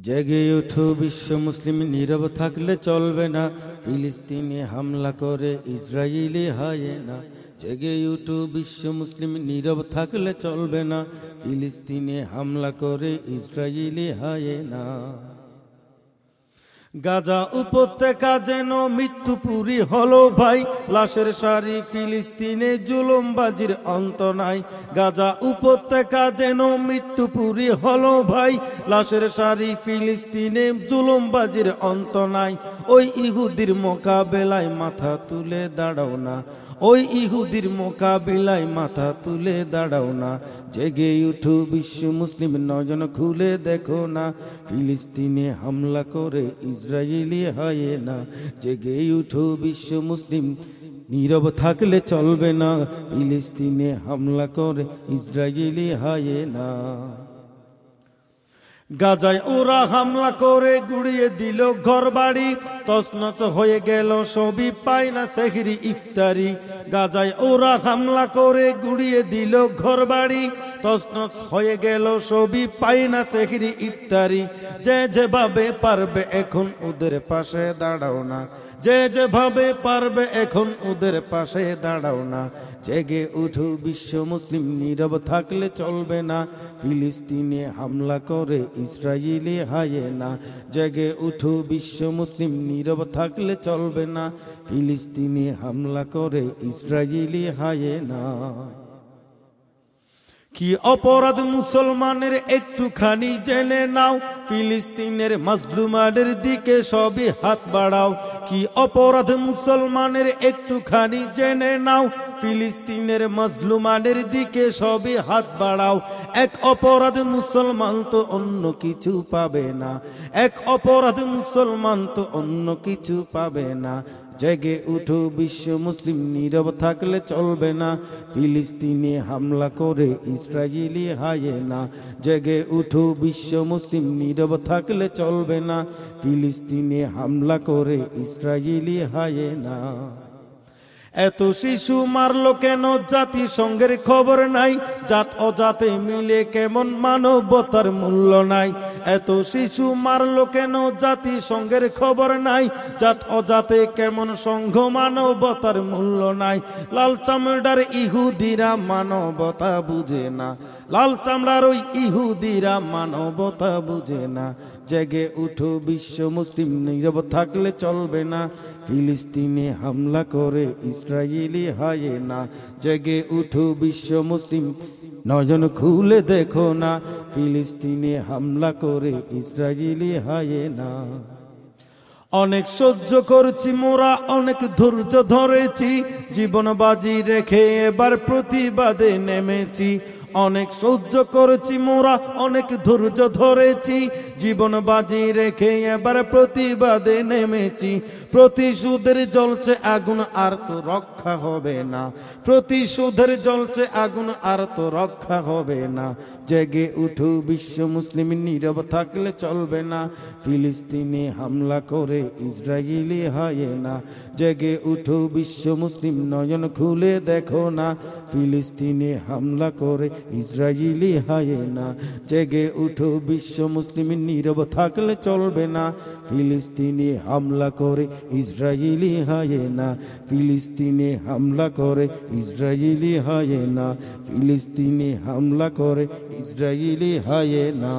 জেগে ওঠো, বিশ্ব মুসলিম নীরব থাকলে চলবে না। ফিলিস্তিনে হামলা করে ইসরায়েলি হায়ে না। জেগে ওঠো বিশ্ব মুসলিম নীরব থাকলে চলবে না। ফিলিস্তিনে হামলা করে ইসরায়েলি হায়ে না। গাজা উপত্যকা যেন মৃত্যুপুরী হলো ভাই। লাশের সারি ফিলিস্তিনে জুলুমবাজির অন্ত নাই। গাজা উপত্যকা যেন মৃত্যুপুরী হলো ভাই। লাশের সারি ফিলিস্তিনে জুলুমবাজির অন্ত নাই। ওই ইহুদির মোকাবেলায় মাথা তুলে দাঁড়াও না। ওই ইহুদির মোকাবিলায় মাথা তুলে দাঁড়াও না। জেগে উঠো বিশ্ব মুসলিম নজন খুলে দেখো না। ফিলিস্তিনে হামলা করে ইসরায়েলি হয় না। জেগে উঠো বিশ্ব মুসলিম নীরব থাকলে চলবে না। ফিলিস্তিনে হামলা করে ইসরায়েলি হয় না। গাজায় ওরা হামলা করে, গুড়িয়ে দিল ঘর বাড়ি তসনস হয়ে গেল সবই পায় না সেহরি ইফতারি। গাজায় ওরা হামলা করে, গুড়িয়ে দিল ঘর বাড়ি তসনস হয়ে গেল সবই পায় না সেহরি ইফতারি। যে যেভাবে পারবে এখন ওদের পাশে দাঁড়াও না। যে যেভাবে পারবে এখন ওদের পাশে দাঁড়াও না। জেগে উঠো, বিশ্ব মুসলিম নীরব থাকলে চলবে না। ফিলিস্তিনে হামলা করে ইসরায়েলি হায়ে না। জেগে উঠো, বিশ্ব মুসলিম নীরব থাকলে চলবে না। ফিলিস্তিনে হামলা করে ইসরায়েলি হায়ে না। কি অপরাধ মুসলমানের একটুখানি জেনে নাও? ফিলিস্তিনের মাজলুমানের দিকে সবই হাত বাড়াও। কি অপরাধ মুসলমানের একটুখানি জেনে নাও? ফিলিস্তিনের মাজলুমানের দিকে সবই হাত বাড়াও। এক অপরাধ মুসলমান তো অন্য কিছু পাবে না। এক অপরাধ মুসলমান তো অন্য কিছু পাবে না। জেগে উঠো, বিশ্ব মুসলিম নীরব থাকলে চলবে না। ফিলিস্তিনে হামলা করে ইসরায়েলি হায়ে না। জেগে উঠো, বিশ্ব মুসলিম নীরব থাকলে চলবে না। ফিলিস্তিনে হামলা করে ইসরায়েলি হায়ে না। এত শিশু মারলো কেন? জাতিসংঘের খবর নাই। জাত অজাতে মিলে কেমন মানবতার মূল্য নাই। এত শিশু মারলো কেন? জাতিসংঘের খবর নাই। জাত অজাতে কেমন সংঘ মানবতার মূল্য নাই। লাল চামড়ার ইহুদিরা মানবতা বুঝে না। লাল চামড়ার ওই ইহুদিরা মানবতা বুঝে না। জেগে উঠো বিশ্ব মুসলিম, নীরব থাকলে চলবে না। ফিলিস্তিনে হামলা করে ইসরায়েলি হায়ে না। জেগে উঠো বিশ্ব মুসলিম নয়ন খুলে দেখো না, ফিলিস্তিনে হামলা করে ইসরায়েলি হায়ে না। অনেক সহ্য করছি মোরা, অনেক ধৈর্য ধরেছি জীবন বাজি রেখে এবার প্রতিবাদে নেমেছি। অনেক সহ্য করেছি মোরা, অনেক ধৈর্য ধরেছি। জীবন বাজি রেখে এবার প্রতিবাদে নেমেছি। প্রতিশোধের জ্বলছে আগুন, আর তো রক্ষা হবে না। প্রতিশোধের জ্বলছে আগুন, আর তো রক্ষা হবে না। জেগে উঠো বিশ্ব মুসলিম, নীরব থাকলে চলবে না। ফিলিস্তিনে হামলা করে ইসরায়েলি হয় না। জেগে উঠো বিশ্ব মুসলিম, নয়ন খুলে দেখো না। ফিলিস্তিনে হামলা করে ইসরায়েলি হায় না, জেগে উঠো বিশ্ব মুসলিম নীরব থাকলে চলবে না। ফিলিস্তিনে হামলা করে ইসরায়েলি হায় না, ফিলিস্তিনে হামলা করে ইসরায়েলি হায় না, ফিলিস্তিনে হামলা করে ইসরায়েলি হায় না।